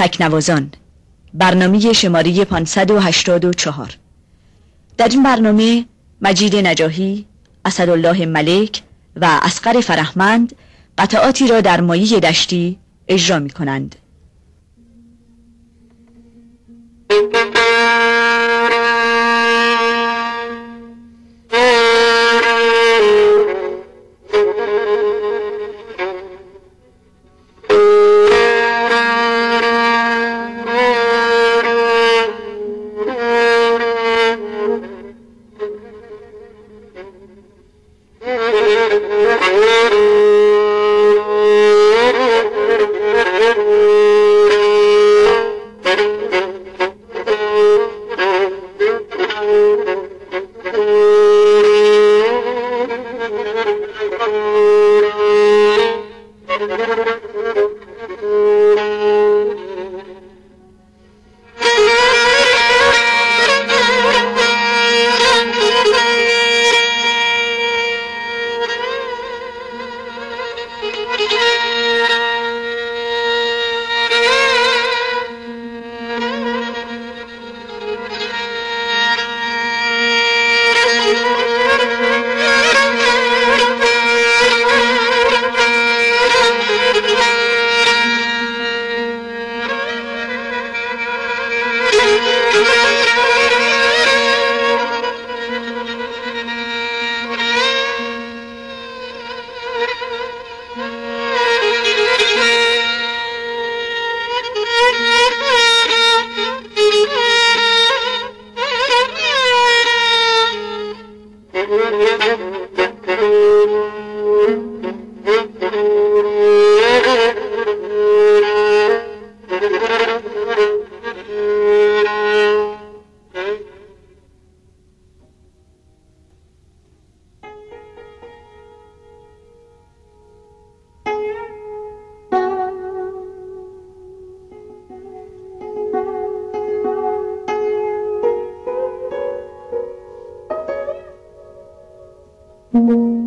تکنوازان برنامه شماره 584 در این برنامه مجید نجاهی، اسدالله ملک و اسقر فرهمند قطعاتی را در مایه دشتی اجرا می کنند. Mm-hmm.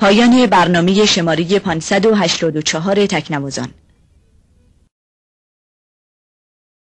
پایان برنامه شماره 584 تکنوازان.